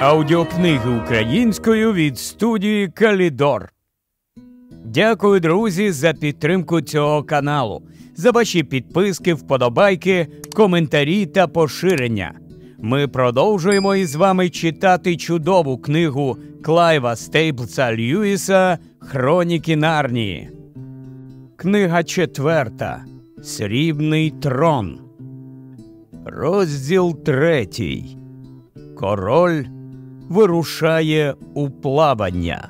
Аудіокниги українською від студії Калідор. Дякую, друзі, за підтримку цього каналу, за ваші підписки, вподобайки, коментарі та поширення. Ми продовжуємо із вами читати чудову книгу Клайва Стейплса Льюіса Хроніки Нарнії. Книга четверта. Срібний трон. Розділ третій. Король вирушає у плавання.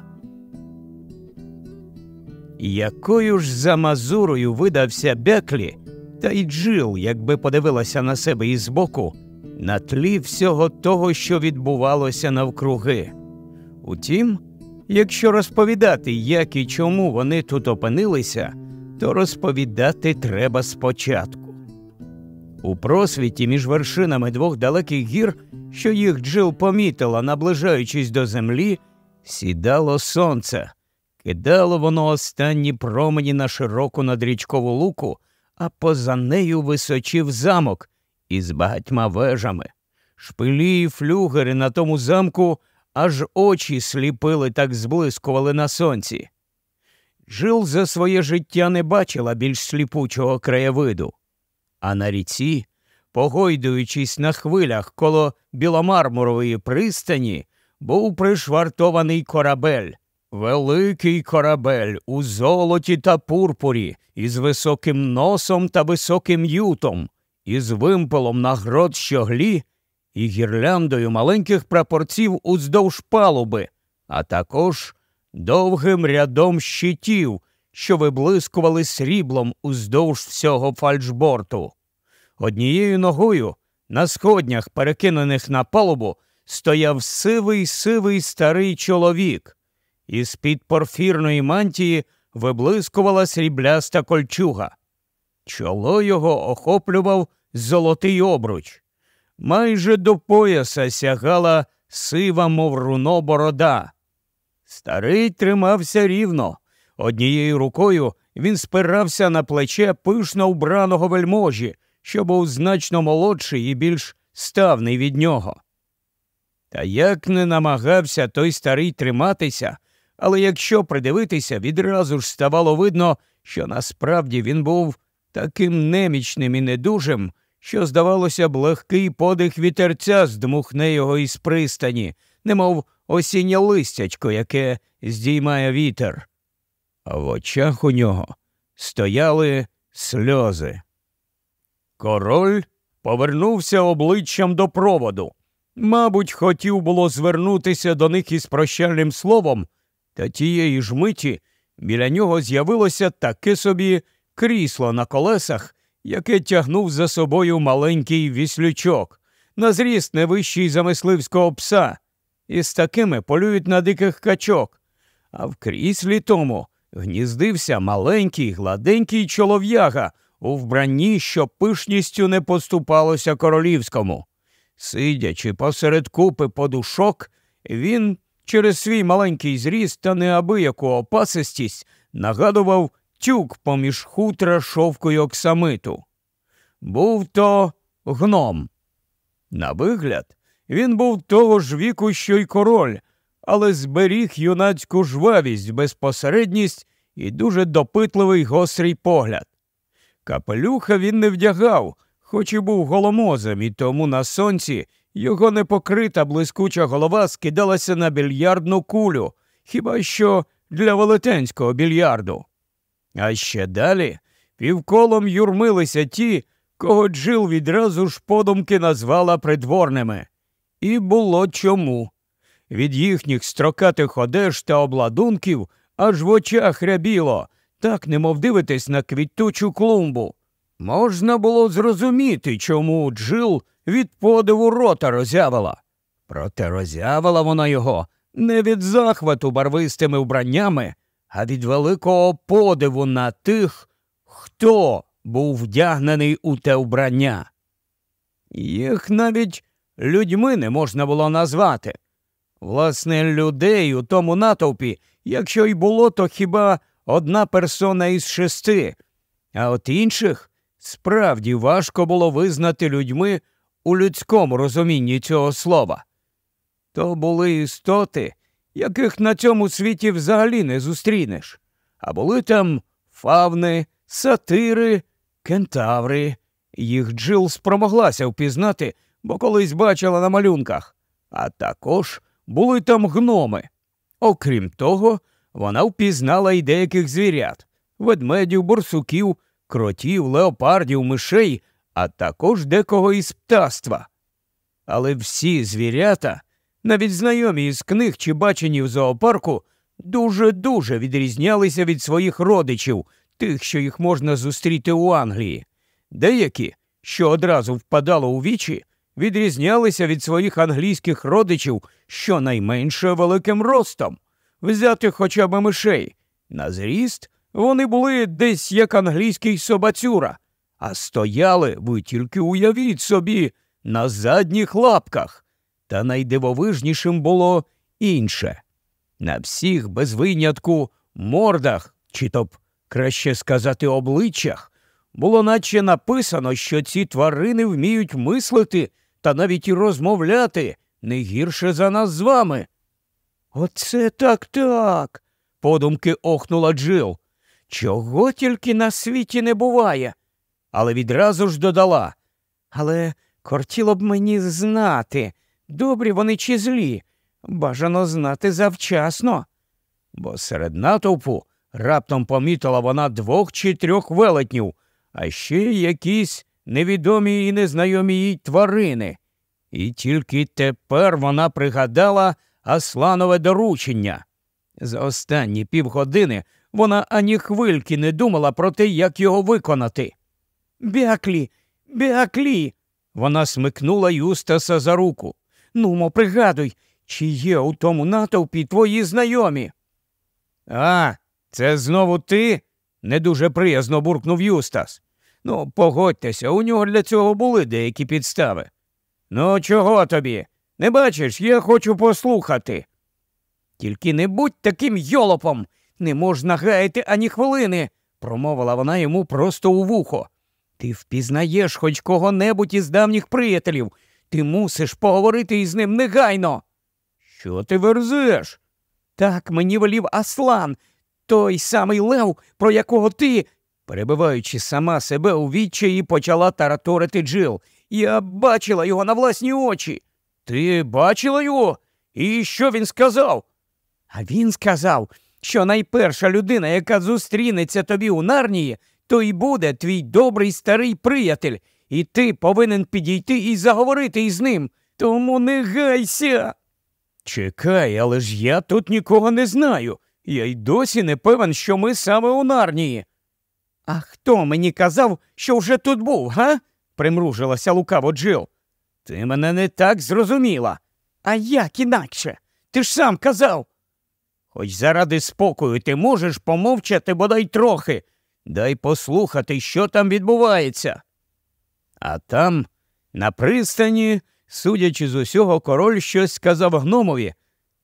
Якою ж за мазурою видався Беклі, та й Джил, якби подивилася на себе із боку, на тлі всього того, що відбувалося навкруги. Утім, якщо розповідати, як і чому вони тут опинилися, то розповідати треба спочатку. У просвіті між вершинами двох далеких гір, що їх Джил помітила, наближаючись до землі, сідало сонце. Кидало воно останні промені на широку надрічкову луку, а поза нею височив замок із багатьма вежами. Шпилі й флюгери на тому замку аж очі сліпили так зблискували на сонці. Жил за своє життя не бачила більш сліпучого краєвиду. А на ріці, погойдуючись на хвилях коло біломармурової пристані, був пришвартований корабель. Великий корабель у золоті та пурпурі, із високим носом та високим ютом, із вимпелом на грот щоглі і гірляндою маленьких прапорців уздовж палуби, а також довгим рядом щитів, що виблискували сріблом уздовж всього фальшборту. Однією ногою на сходнях, перекинених на палубу, стояв сивий сивий старий чоловік. Із під порфірної мантії виблискувала срібляста кольчуга. Чоло його охоплював золотий обруч. Майже до пояса сягала сива, мов руно борода. Старий тримався рівно. Однією рукою він спирався на плече пишно вбраного вельможі, що був значно молодший і більш ставний від нього. Та як не намагався той старий триматися, але якщо придивитися, відразу ж ставало видно, що насправді він був таким немічним і недужим, що, здавалося б, легкий подих вітерця здмухне його із пристані, немов осіннє листячко, яке здіймає вітер. А в очах у нього стояли сльози. Король повернувся обличчям до проводу. Мабуть, хотів було звернутися до них із прощальним словом, та тієї ж миті біля нього з'явилося таке собі крісло на колесах, яке тягнув за собою маленький віслючок, на зріст не вищий за мисливського пса, і з такими полюють на диких качок. А в кріслі тому гніздився маленький гладенький чолов'яга у вбранні, що пишністю не поступалося королівському. Сидячи посеред купи подушок, він через свій маленький зріст та неабияку опасистість нагадував тюк поміж хутра шовку й оксамиту. Був то гном. На вигляд, він був того ж віку, що й король, але зберіг юнацьку жвавість, безпосередність і дуже допитливий гострий погляд. Капелюха він не вдягав, хоч і був голомозом, і тому на сонці його непокрита блискуча голова скидалася на більярдну кулю, хіба що для велетенського більярду. А ще далі півколом юрмилися ті, кого Джил відразу ж подумки назвала придворними. І було чому. Від їхніх строкатих одеж та обладунків аж в очах рябіло, так немов дивитись на квітучу клумбу. Можна було зрозуміти, чому Джил від подиву рота роззявила. Проте роззявила вона його не від захвату барвистими вбраннями, а від великого подиву на тих, хто був вдягнений у те вбрання. Їх навіть людьми не можна було назвати. Власне, людей у тому натовпі, якщо й було, то хіба одна персона із шести, а от інших справді важко було визнати людьми у людському розумінні цього слова. То були істоти, яких на цьому світі взагалі не зустрінеш. А були там фавни, сатири, кентаври. Їх Джил спромоглася впізнати, бо колись бачила на малюнках. А також були там гноми. Окрім того, вона впізнала й деяких звірят ведмедів, борсуків, кротів, леопардів, мишей, а також декого із птаства. Але всі звірята, навіть знайомі із книг чи бачені в зоопарку, дуже-дуже відрізнялися від своїх родичів, тих, що їх можна зустріти у Англії. Деякі, що одразу впадало у вічі, відрізнялися від своїх англійських родичів щонайменше великим ростом, взяти хоча б мишей. На зріст вони були десь як англійський собацюра, а стояли, ви тільки уявіть собі, на задніх лапках. Та найдивовижнішим було інше. На всіх без винятку мордах, чи то б краще сказати, обличчях, було наче написано, що ці тварини вміють мислити та навіть і розмовляти не гірше за нас з вами. Оце так так. подумки охнула Джил. Чого тільки на світі не буває. Але відразу ж додала. Але кортіло б мені знати, добрі вони чи злі. Бажано знати завчасно. Бо серед натовпу раптом помітила вона двох чи трьох велетнів, а ще якісь невідомі і незнайомі їй тварини. І тільки тепер вона пригадала Асланове доручення. За останні півгодини вона ані хвильки не думала про те, як його виконати. Бяклі, бяклі. Вона смикнула Юстаса за руку. Нумо, пригадуй, чи є у тому натовпі твої знайомі? А, це знову ти? не дуже приязно буркнув Юстас. Ну, погодьтеся, у нього для цього були деякі підстави. Ну, чого тобі? Не бачиш, я хочу послухати. Тільки не будь таким йолопом, не можна гаяти ані хвилини, промовила вона йому просто у вухо. Ти впізнаєш хоч кого-небудь із давніх приятелів. Ти мусиш поговорити із ним негайно. Що ти верзеш? Так мені волів Аслан, той самий Лев, про якого ти, перебиваючи сама себе у відчаї, почала тараторити Джил. Я бачила його на власні очі. Ти бачила його? І що він сказав? А він сказав, що найперша людина, яка зустрінеться тобі у нарнії, то й буде твій добрий старий приятель, і ти повинен підійти і заговорити із ним. Тому не гайся. Чекай, але ж я тут нікого не знаю. Я й досі не певен, що ми саме у нарнії. А хто мені казав, що вже тут був, га? примружилася лукаво Джил. Ти мене не так зрозуміла. А як інакше? Ти ж сам казав. Хоч заради спокою ти можеш помовчати бодай трохи. Дай послухати, що там відбувається. А там, на пристані, судячи з усього, король щось сказав гномові,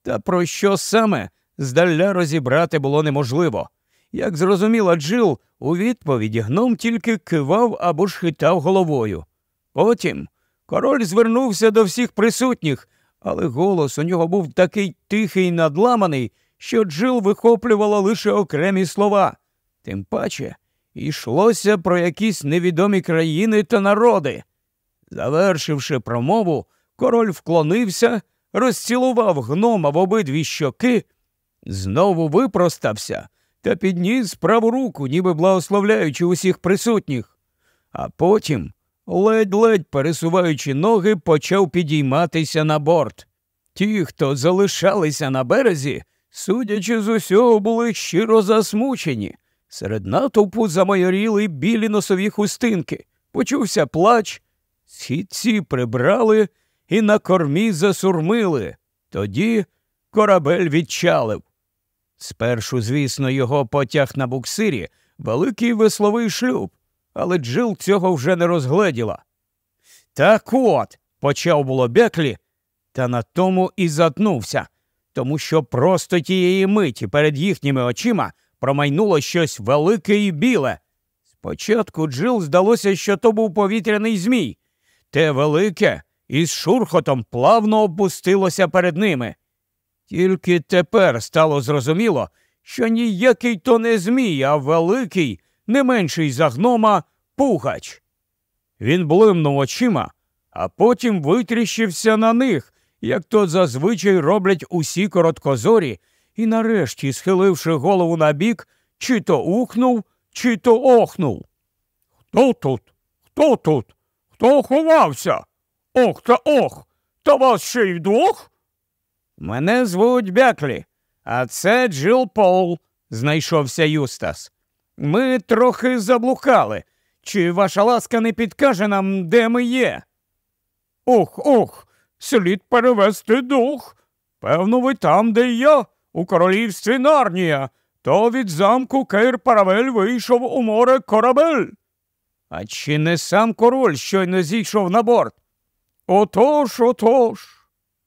та про що саме здаля розібрати було неможливо. Як зрозуміла Джил, у відповіді гном тільки кивав або ж хитав головою. Потім король звернувся до всіх присутніх, але голос у нього був такий тихий і надламаний, що Джил вихоплювала лише окремі слова. Тим паче йшлося про якісь невідомі країни та народи. Завершивши промову, король вклонився, розцілував гнома в обидві щоки, знову випростався та підніс праву руку, ніби благословляючи усіх присутніх, а потім, ледь-ледь пересуваючи ноги, почав підійматися на борт. Ті, хто залишалися на березі, судячи з усього, були щиро засмучені. Серед натовпу замайоріли білі носові хустинки, почувся плач, сітці прибрали і на кормі засурмили. Тоді корабель відчалив. Спершу, звісно, його потяг на буксирі великий весловий шлюб, але Джил цього вже не розгледіла. Так от, почав було Беклі, та на тому і затнувся, тому що просто тієї миті перед їхніми очима промайнуло щось велике і біле. Спочатку Джил здалося, що то був повітряний змій. Те велике і з шурхотом плавно опустилося перед ними. Тільки тепер стало зрозуміло, що ніякий то не Змій, а великий, не менший за гнома пугач. Він блимнув очима, а потім витріщився на них, як то зазвичай роблять усі короткозорі, і нарешті, схиливши голову на бік, чи то ухнув, чи то охнув. Хто тут? Хто тут? Хто ховався? Ох та ох, та вас ще й вдвох? Мене звуть Бяклі, а це Джил Пол, знайшовся Юстас. Ми трохи заблукали. Чи ваша ласка не підкаже нам, де ми є? Ох, ох, слід перевести дух. Певно, ви там, де я, у королівстві Нарнія, то від замку Кейр Паравель вийшов у море корабель. А чи не сам король щойно зійшов на борт? Отож, отож,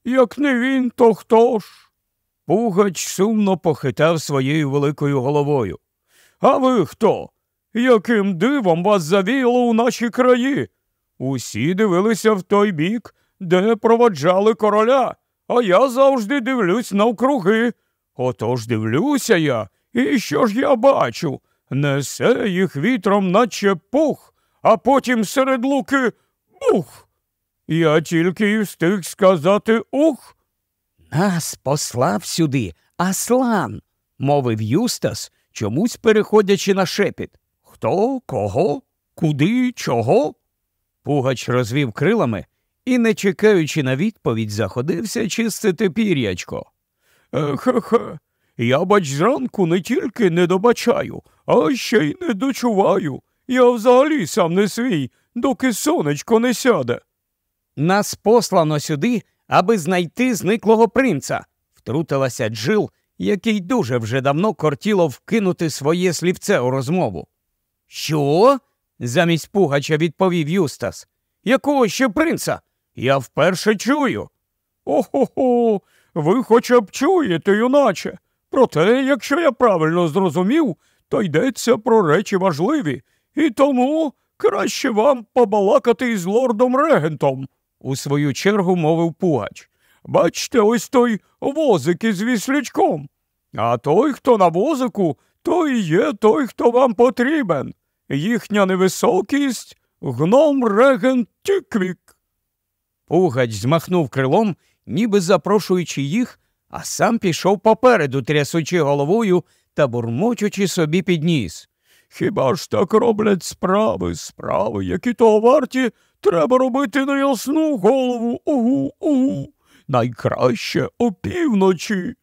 як не він, то хто ж? Пугач сумно похитав своєю великою головою. А ви хто? Яким дивом вас завіяло у наші краї? Усі дивилися в той бік, де проводжали короля, а я завжди дивлюсь навкруги. Отож дивлюся я, і що ж я бачу? Несе їх вітром, наче пух, а потім серед луки бух. Я тільки й встиг сказати ух. Нас послав сюди Аслан, мовив Юстас, чомусь переходячи на шепіт. Хто, кого, куди, чого? Пугач розвів крилами і, не чекаючи на відповідь, заходився чистити пір'ячко. Хе-хе, я бач зранку не тільки не добачаю, а ще й не дочуваю. Я взагалі сам не свій, доки сонечко не сяде. Нас послано сюди, аби знайти зниклого принца, втрутилася Джил, який дуже вже давно кортіло вкинути своє слівце у розмову. Що? замість Пугача відповів Юстас. Якого ще принца? Я вперше чую. Охо-хо, ви хоча б чуєте, юначе. Проте, якщо я правильно зрозумів, то йдеться про речі важливі, і тому краще вам побалакати із лордом регентом, у свою чергу мовив Пугач. Бачте, ось той возик із віслячком. А той, хто на возику, той є той, хто вам потрібен. Їхня невисокість гном регент Тіквік. Пугач змахнув крилом, ніби запрошуючи їх, а сам пішов попереду, трясучи головою та бурмочучи собі під ніс. Хіба ж так роблять справи, справи, які того варті, треба робити на ясну голову. Угу, угу. Найкраще опівночі.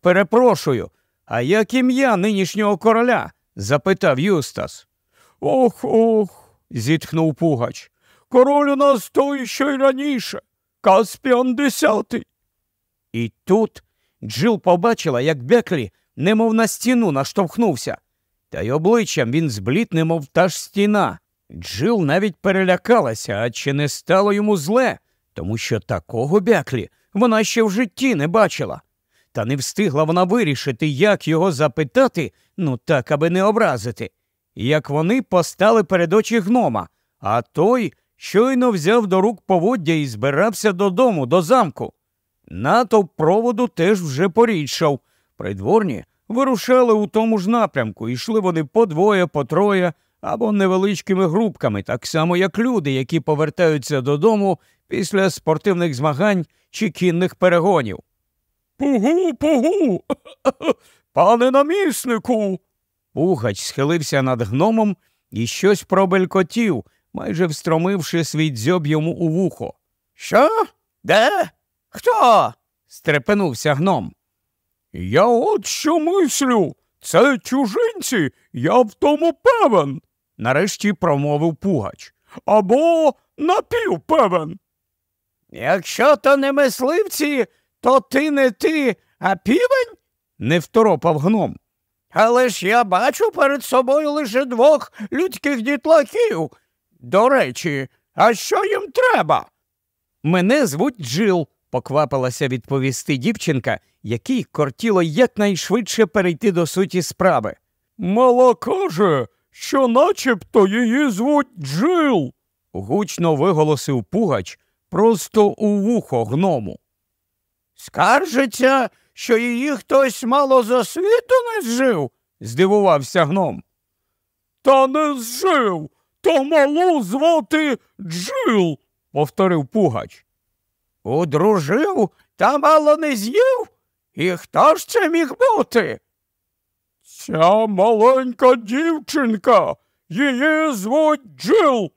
Перепрошую, а як ім'я нинішнього короля? запитав Юстас. Ох, ох, зітхнув Пугач. Король у нас той, що й раніше. Каспіан десятий. І тут Джил побачила, як Беклі, немов на стіну, наштовхнувся, та й обличчям він зблід, немов та ж стіна. Джил навіть перелякалася, а чи не стало йому зле, тому що такого бяклі вона ще в житті не бачила. Та не встигла вона вирішити, як його запитати, ну так, аби не образити, як вони постали перед очі гнома, а той щойно взяв до рук поводдя і збирався додому, до замку. Натовп проводу теж вже порідшав. Придворні вирушали у тому ж напрямку, йшли вони по двоє, по троє або невеличкими групками, так само, як люди, які повертаються додому після спортивних змагань чи кінних перегонів. Пугу, пугу, пане наміснику. Пугач схилився над гномом і щось пробелькотів, майже встромивши свій дзьоб йому у вухо. Що? Де? Хто? стрепенувся гном. Я от що мислю. Це чужинці, я в тому певен, нарешті промовив Пугач. Або напівпевен. Якщо то не мисливці, то ти не ти, а півень? не второпав гном. Але ж я бачу перед собою лише двох людських дітлахів. До речі, а що їм треба? Мене звуть Джил, поквапилася відповісти дівчинка, якій кортіло якнайшвидше перейти до суті справи. Мала каже, що начебто її звуть Джил, гучно виголосив Пугач, просто у вухо гному. Скаржиться, що її хтось мало за світу не зжив? здивувався гном. Та не зжив, то малу звати Джил, повторив Пугач. Удружив та мало не з'їв? І хто ж це міг бути? Ця маленька дівчинка, її звуть Джил.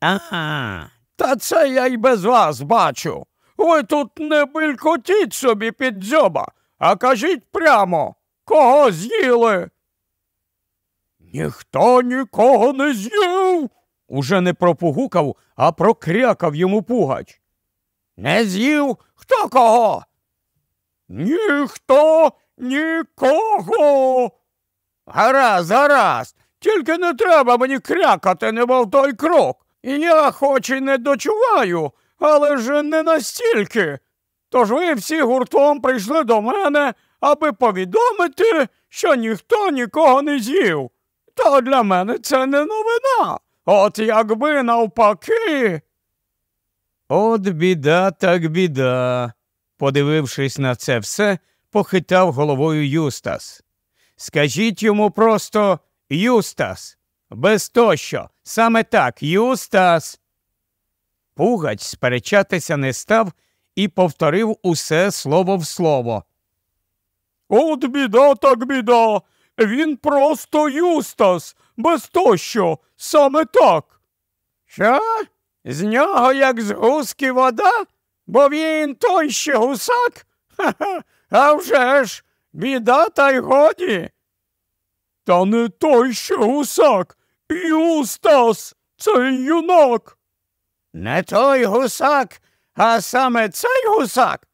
Ага, та це я й без вас бачу. Ви тут не белькотіть собі під дзьоба, а кажіть прямо, кого з'їли? Ніхто нікого не з'їв. Уже не пропугукав, а прокрякав йому пугач. Не з'їв хто кого? Ніхто нікого. Гаразд, гаразд, тільки не треба мені крякати, немов той крок. Я хоч і не дочуваю, але ж не настільки. Тож ви всі гуртом прийшли до мене, аби повідомити, що ніхто нікого не з'їв. То для мене це не новина. От якби навпаки. От біда, так біда. Подивившись на це все, похитав головою Юстас. Скажіть йому просто Юстас, без тощо, саме так, Юстас. Пугач сперечатися не став і повторив усе слово в слово. От біда, так біда. Він просто Юстас, без тощо, саме так. Що? З нього, як з гуски вода? Бо він той ще гусак? Ха-ха, а вже ж, біда та й годі. Та не той ще гусак, Юстас, цей юнак. Не той гусак, а саме цей гусак.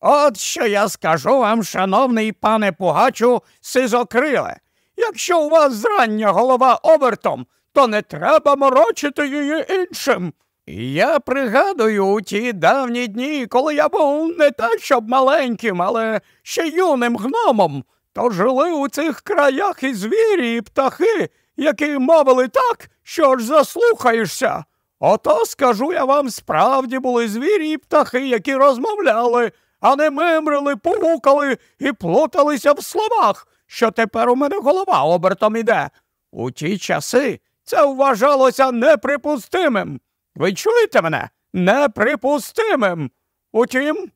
От що я скажу вам, шановний пане Пугачу, сизокриле. Якщо у вас зрання голова обертом, то не треба морочити її іншим. Я пригадую у ті давні дні, коли я був не так, щоб маленьким, але ще юним гномом, то жили у цих краях і звірі, і птахи, які мовили так, що ж заслухаєшся. Ото, скажу я вам, справді були звірі і птахи, які розмовляли, а не мимрили, погукали і плуталися в словах, що тепер у мене голова обертом іде. У ті часи це вважалося неприпустимим. Ви чуєте мене? Неприпустимим. Утім,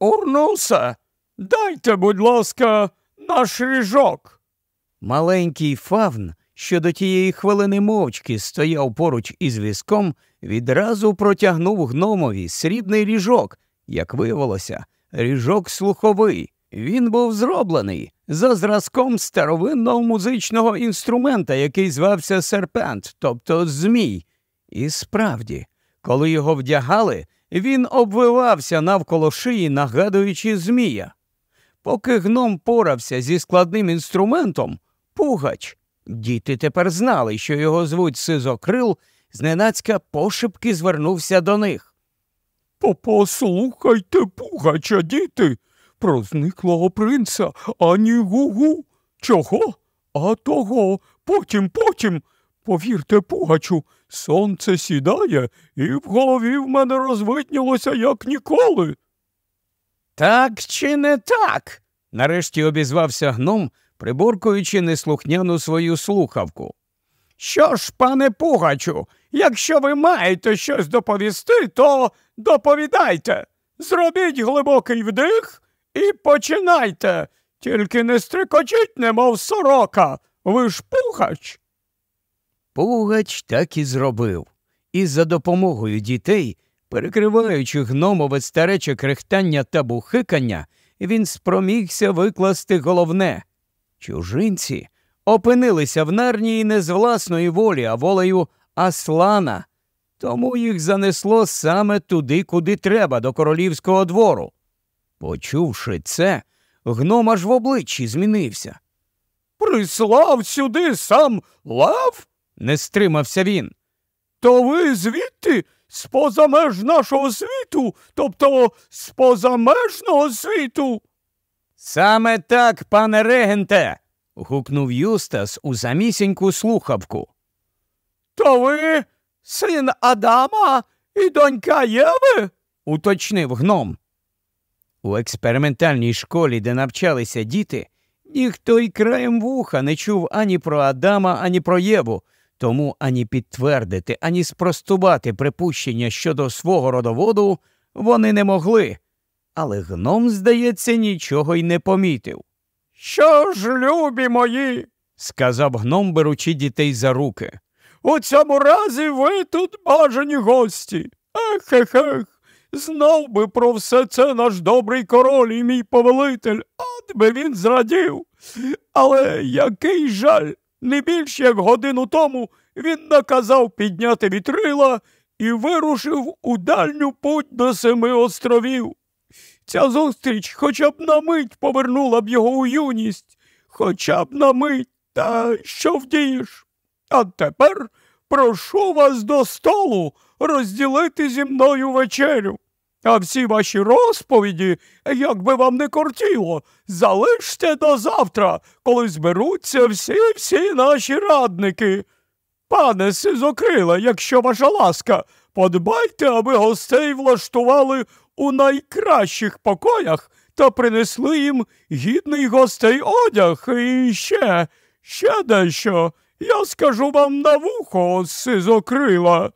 Урнусе, дайте, будь ласка, наш ріжок. Маленький фавн, що до тієї хвилини мовчки стояв поруч із візком, відразу протягнув гномові срібний ріжок, як виявилося, ріжок слуховий. Він був зроблений за зразком старовинного музичного інструмента, який звався серпент, тобто Змій. І справді, коли його вдягали, він обвивався навколо шиї, нагадуючи Змія. Поки гном порався зі складним інструментом, Пугач, діти тепер знали, що його звуть Сизокрил, зненацька пошепки звернувся до них. Послухайте, Пугача, діти, про зниклого принца ані гугу. Чого? А того, потім, потім. Повірте, Пугачу, сонце сідає, і в голові в мене розвиднілося, як ніколи. Так чи не так? нарешті обізвався гном, приборкуючи неслухняну свою слухавку. Що ж, пане Пугачу, якщо ви маєте щось доповісти, то доповідайте. Зробіть глибокий вдих і починайте. Тільки не стрикочіть, немов сорока. Ви ж пугач. Пугач так і зробив. І за допомогою дітей, перекриваючи гномове старече крехтання та бухикання, він спромігся викласти головне. Чужинці опинилися в нарнії не з власної волі, а волею Аслана, тому їх занесло саме туди, куди треба, до королівського двору. Почувши це, гном аж в обличчі змінився. Прислав сюди сам лав? Не стримався він. То ви звідти з поза меж нашого світу, тобто з позамежного світу? Саме так, пане регенте. гукнув Юстас у самісіньку слухавку. То ви син Адама І донька Єви? уточнив гном. У експериментальній школі, де навчалися діти, ніхто й краєм вуха не чув ані про Адама, ані про Єву, тому ані підтвердити, ані спростувати припущення щодо свого родоводу вони не могли. Але гном, здається, нічого й не помітив. Що ж, любі мої, сказав гном, беручи дітей за руки. У цьому разі ви тут бажані гості. Ех, ех, ех. Знав би про все це наш добрий король і мій повелитель, от би він зрадів. Але який жаль, не більш як годину тому він наказав підняти вітрила і вирушив у дальню путь до семи островів. Ця зустріч хоча б на мить повернула б його у юність, хоча б на мить, та що вдієш? А тепер прошу вас до столу розділити зі мною вечерю. А всі ваші розповіді, як би вам не кортіло, залиште до завтра, коли зберуться всі всі наші радники. Пане Сизокрила, якщо ваша ласка, подбайте, аби гостей влаштували у найкращих покоях та принесли їм гідний гостей одяг і ще, ще дещо. Я скажу вам на вухо, сизокрила.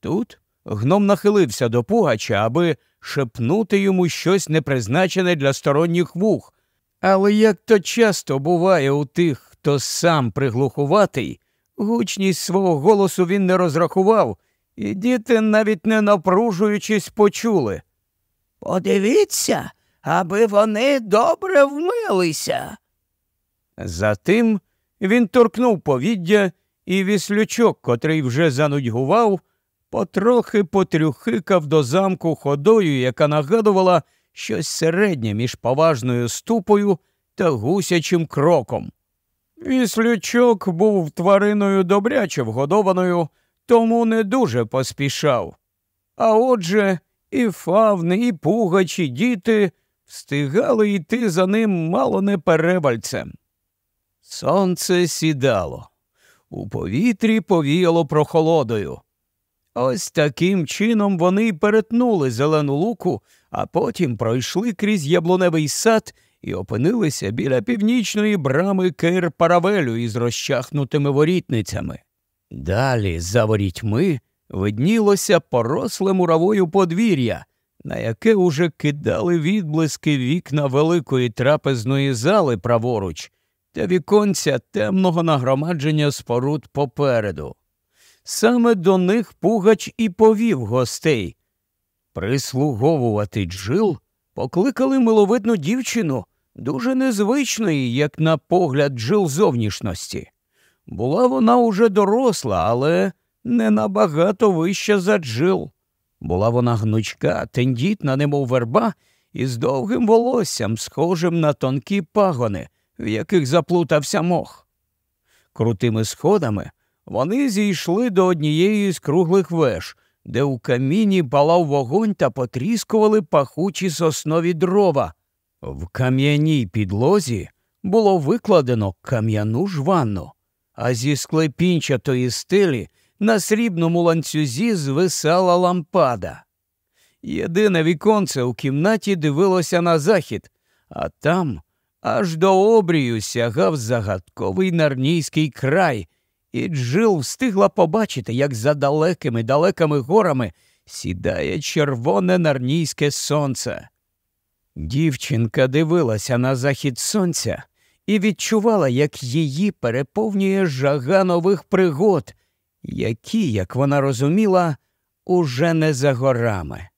Тут гном нахилився до пугача, аби шепнути йому щось непризначене для сторонніх вух. Але як то часто буває у тих, хто сам приглухуватий, гучність свого голосу він не розрахував, і діти, навіть не напружуючись, почули. Подивіться, аби вони добре вмилися. Затим він торкнув повіддя, і віслючок, котрий вже занудьгував, потрохи потрюхикав до замку ходою, яка нагадувала щось середнє між поважною ступою та гусячим кроком. Віслючок був твариною добряче вгодованою, тому не дуже поспішав. А отже, і фавни, і пугачі діти встигали йти за ним мало не перебальцем. Сонце сідало, у повітрі повіяло прохолодою. Ось таким чином вони й перетнули зелену луку, а потім пройшли крізь яблуневий сад і опинилися біля північної брами Кейр Паравелю із розчахнутими ворітницями. Далі, за ворітьми, виднілося поросле муравою подвір'я, на яке уже кидали відблиски вікна великої трапезної зали праворуч та віконця темного нагромадження споруд попереду. Саме до них Пугач і повів гостей. Прислуговувати джил покликали миловидну дівчину, дуже незвичної, як на погляд джил зовнішності. Була вона уже доросла, але не набагато вища за джил. Була вона гнучка, тендітна, немов верба, із довгим волоссям, схожим на тонкі пагони, в яких заплутався мох. Крутими сходами вони зійшли до однієї з круглих веж, де у каміні палав вогонь та потріскували пахучі соснові дрова. В кам'яній підлозі було викладено кам'яну жванну, а зі склепінчатої стелі на срібному ланцюзі звисала лампада. Єдине віконце у кімнаті дивилося на захід, а там аж до обрію сягав загадковий нарнійський край, і Джил встигла побачити, як за далекими далекими горами сідає червоне нарнійське сонце. Дівчинка дивилася на захід сонця і відчувала, як її переповнює жага нових пригод, які, як вона розуміла, уже не за горами.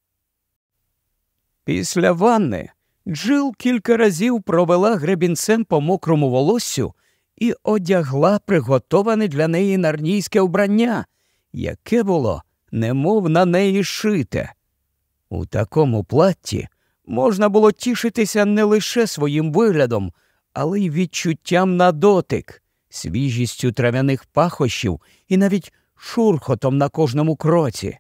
Після ванни Джил кілька разів провела гребінцем по мокрому волоссю і одягла приготоване для неї нарнійське вбрання, яке було, немов на неї шите. У такому платті можна було тішитися не лише своїм виглядом, але й відчуттям на дотик, свіжістю трав'яних пахощів і навіть шурхотом на кожному кроці.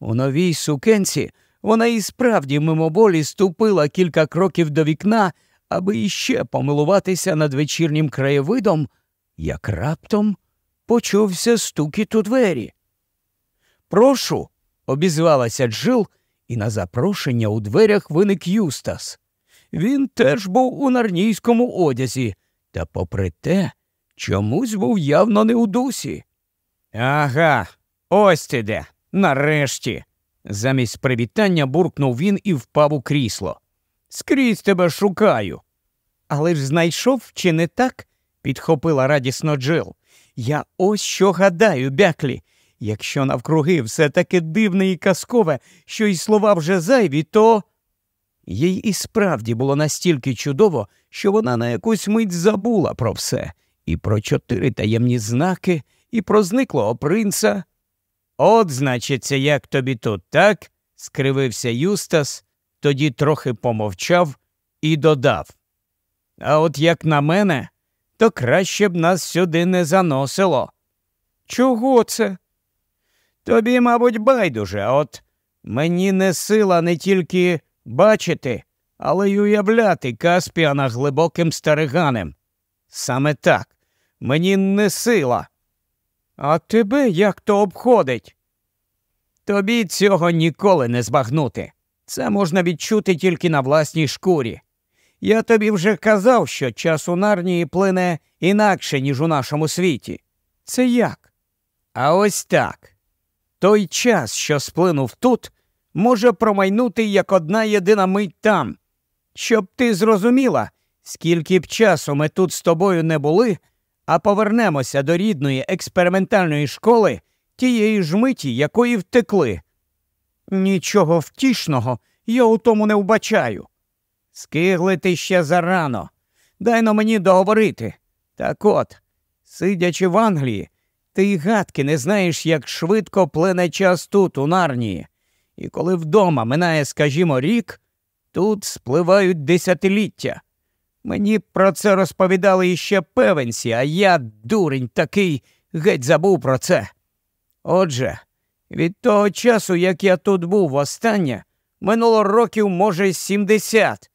У новій сукенці вона і справді мимоволі ступила кілька кроків до вікна, аби іще помилуватися над вечірнім краєвидом, як раптом почувся стукіт у двері. Прошу, обізвалася Джил, і на запрошення у дверях виник Юстас. Він теж був у нарнійському одязі, та, попри те, чомусь був явно не у дусі. Ага, ось ти де, нарешті. Замість привітання буркнув він і впав у крісло. Скрізь тебе шукаю. Але ж знайшов, чи не так? підхопила радісно Джил. Я ось що гадаю, бяклі. Якщо навкруги все таке дивне і казкове, що й слова вже зайві, то. Їй і справді було настільки чудово, що вона на якусь мить забула про все, і про чотири таємні знаки, і про зниклого принца. От, значиться, як тобі тут, так? скривився Юстас, тоді трохи помовчав і додав. А от як на мене, то краще б нас сюди не заносило. Чого це? Тобі, мабуть, байдуже, от мені не сила не тільки бачити, але й уявляти Каспіана глибоким стариганем. Саме так, мені не сила. А тебе як то обходить? Тобі цього ніколи не збагнути. Це можна відчути тільки на власній шкурі. Я тобі вже казав, що час у нарнії плине інакше, ніж у нашому світі. Це як? А ось так. Той час, що сплинув тут, може промайнути як одна єдина мить там. Щоб ти зрозуміла, скільки б часу ми тут з тобою не були, а повернемося до рідної експериментальної школи тієї ж миті, якої втекли. Нічого втішного я у тому не вбачаю. Скиглити ще зарано. Дай но мені договорити. Так от, сидячи в Англії, ти й гадки не знаєш, як швидко плине час тут, у нарнії. І коли вдома минає, скажімо, рік, тут спливають десятиліття. Мені про це розповідали іще певенці, а я, дурень такий, геть забув про це. Отже, від того часу, як я тут був востаннє, минуло років, може, сімдесят.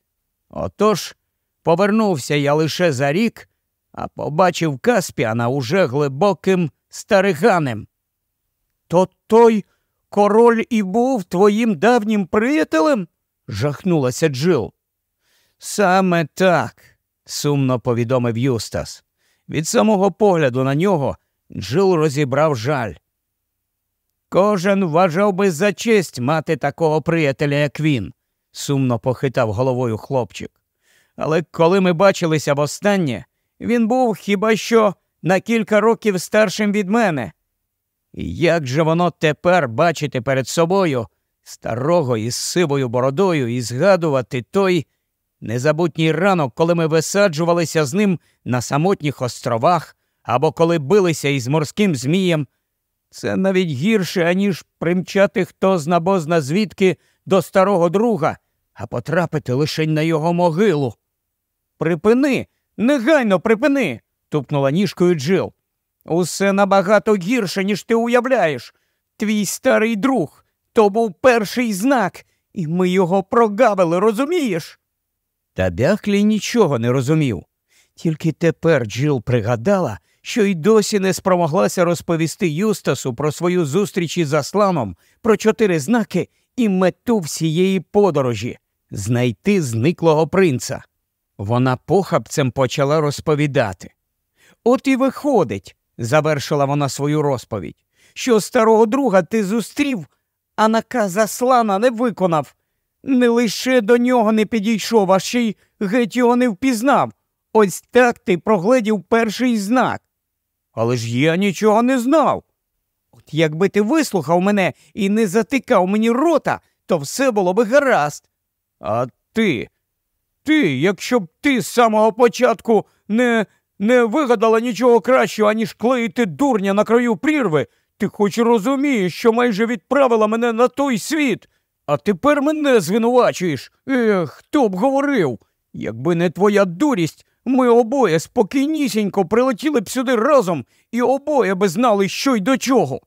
Отож, повернувся я лише за рік, а побачив Каспіана уже глибоким стариганем. То той король і був твоїм давнім приятелем? жахнулася Джил. Саме так, сумно повідомив Юстас. Від самого погляду на нього Джил розібрав жаль. Кожен вважав би за честь мати такого приятеля, як він, сумно похитав головою хлопчик. Але коли ми бачилися востаннє, він був хіба що на кілька років старшим від мене. Як же воно тепер бачити перед собою старого із сивою бородою і згадувати той незабутній ранок, коли ми висаджувалися з ним на самотніх островах або коли билися із морським змієм. Це навіть гірше, аніж примчати хто знабозна звідки до старого друга, а потрапити лише на його могилу. Припини, негайно припини. тупнула ніжкою Джил. Усе набагато гірше, ніж ти уявляєш. Твій старий друг то був перший знак, і ми його прогавили, розумієш? Та бяхлі нічого не розумів. Тільки тепер Джил пригадала, що й досі не спромоглася розповісти Юстасу про свою зустріч із Асланом, про чотири знаки і мету всієї подорожі знайти зниклого принца. Вона похабцем почала розповідати. От і виходить, завершила вона свою розповідь, що старого друга ти зустрів, а наказ Аслана не виконав. Не лише до нього не підійшов, а ще й геть його не впізнав. Ось так ти прогледів перший знак. Але ж я нічого не знав. От якби ти вислухав мене і не затикав мені рота, то все було би гаразд. А ти, ти, якщо б ти з самого початку не не вигадала нічого кращого, аніж клеїти дурня на краю прірви, ти хоч розумієш, що майже відправила мене на той світ, а тепер мене звинувачуєш. Ех, хто б говорив? Якби не твоя дурість, ми обоє спокійнісінько прилетіли б сюди разом і обоє би знали, що й до чого.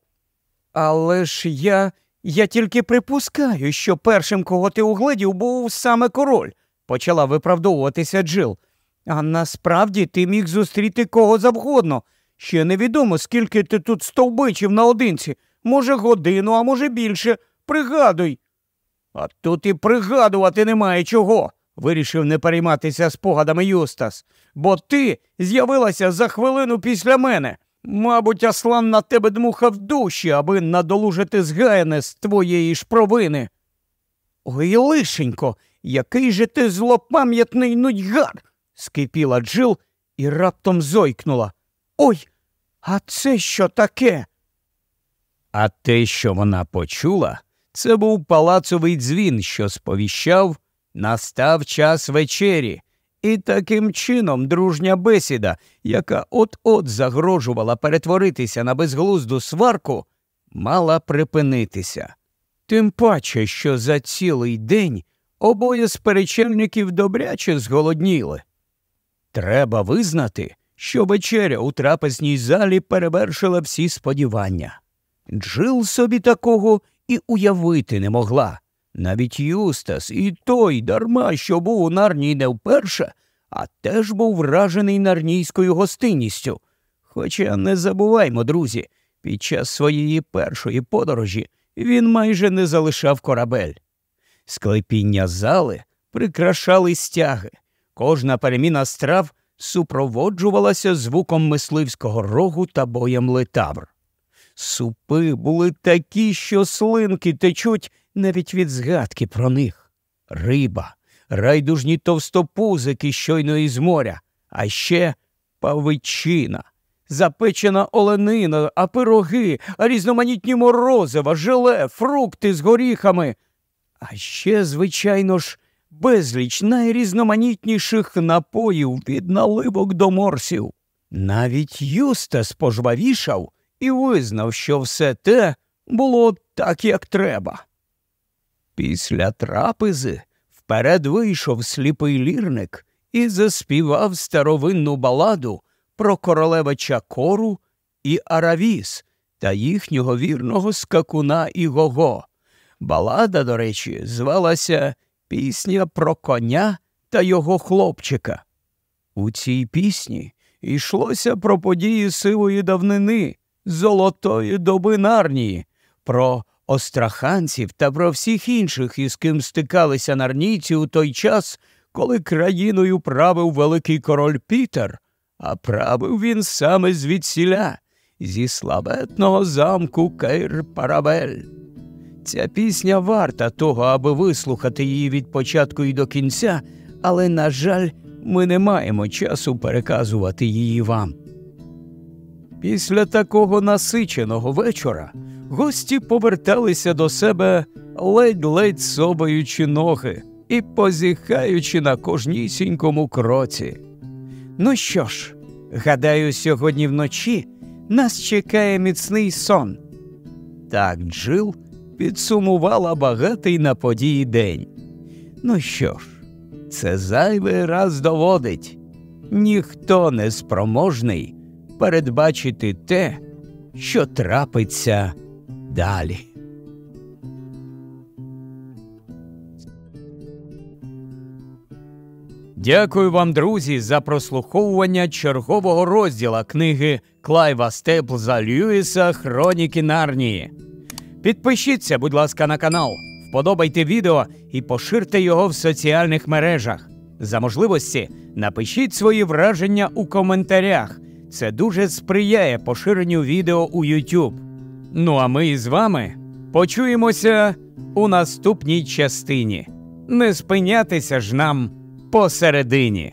Але ж я я тільки припускаю, що першим, кого ти угледів, був саме король, почала виправдовуватися Джил. А насправді ти міг зустріти кого завгодно. Ще невідомо, скільки ти тут стовбичив наодинці. Може, годину, а може більше. пригадуй. А тут і пригадувати немає чого, вирішив не перейматися спогадами Юстас, бо ти з'явилася за хвилину після мене. Мабуть, Аслан на тебе дмухав душі, аби надолужити згаяне з твоєї ж провини. Ой, лишенько, який же ти злопам'ятний нудьгар. скипіла Джил і раптом зойкнула. Ой, а це що таке? А те, що вона почула, це був палацовий дзвін, що сповіщав настав час вечері, і таким чином дружня бесіда, яка от-от загрожувала перетворитися на безглузду сварку, мала припинитися. Тим паче, що за цілий день обоє сперечельників добряче зголодніли. Треба визнати, що вечеря у трапезній залі перевершила всі сподівання. Джил собі такого і уявити не могла. Навіть Юстас і той дарма, що був у нарній не вперше, а теж був вражений нарнійською гостинністю. Хоча не забуваймо, друзі, під час своєї першої подорожі він майже не залишав корабель. Склепіння зали прикрашали стяги, кожна переміна страв супроводжувалася звуком мисливського рогу та боєм летавр. Супи були такі, що слинки течуть навіть від згадки про них. Риба, райдужні товстопузики щойно із моря, а ще павичина, запечена оленина, а пироги, а різноманітні морозива, желе, фрукти з горіхами. А ще, звичайно ж, безліч найрізноманітніших напоїв від наливок до морсів. Навіть Юста спожвавішав і визнав, що все те було так, як треба. Після трапези вперед вийшов сліпий лірник і заспівав старовинну баладу про королевича кору і Аравіс та їхнього вірного скакуна і Гого. Балада, до речі, звалася Пісня про коня та його хлопчика. У цій пісні йшлося про події сивої давнини, золотої доби нарнії, про остраханців та про всіх інших, із ким стикалися нарнійці у той час, коли країною правив великий король Пітер, а правив він саме звідсіля, зі славетного замку Кейр Парабель. Ця пісня варта того, аби вислухати її від початку і до кінця, але, на жаль, ми не маємо часу переказувати її вам. Після такого насиченого вечора гості поверталися до себе ледь-ледь собаючи ноги і позіхаючи на кожнісінькому кроці. Ну що ж, гадаю, сьогодні вночі нас чекає міцний сон. Так Джил підсумувала багатий на події день. Ну що ж, це зайвий раз доводить ніхто не спроможний передбачити те, що трапиться далі. Дякую вам, друзі, за прослуховування чергового розділа книги Клайва Степлза Льюіса Хроніки Нарнії. Підпишіться, будь ласка, на канал, вподобайте відео і поширте його в соціальних мережах. За можливості напишіть свої враження у коментарях. Це дуже сприяє поширенню відео у YouTube. Ну а ми з вами почуємося у наступній частині. Не спинятися ж нам посередині.